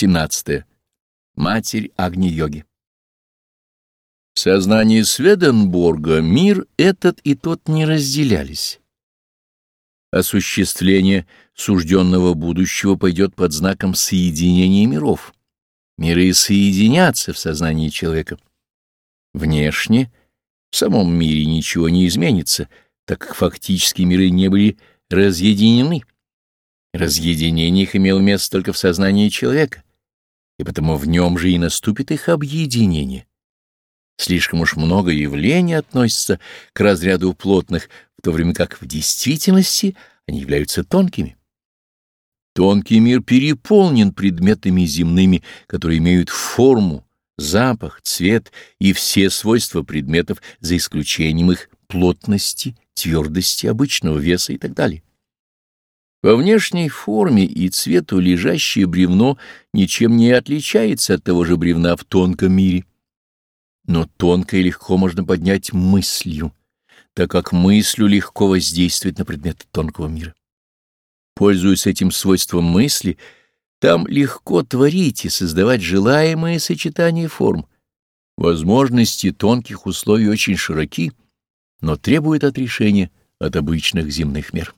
17. Матерь Агни-йоги В сознании Сведенборга мир этот и тот не разделялись. Осуществление сужденного будущего пойдет под знаком соединения миров. Миры соединятся в сознании человека. Внешне в самом мире ничего не изменится, так как фактически миры не были разъединены. Разъединение их имело место только в сознании человека, и потому в нем же и наступит их объединение. Слишком уж много явлений относится к разряду плотных, в то время как в действительности они являются тонкими. Тонкий мир переполнен предметами земными, которые имеют форму, запах, цвет и все свойства предметов, за исключением их плотности, твердости, обычного веса и так далее. По внешней форме и цвету лежащее бревно ничем не отличается от того же бревна в тонком мире. Но тонкое легко можно поднять мыслью, так как мыслью легко воздействовать на предметы тонкого мира. Пользуясь этим свойством мысли, там легко творить и создавать желаемые сочетания форм. Возможности тонких условий очень широки, но требуют отрешения от обычных земных мер.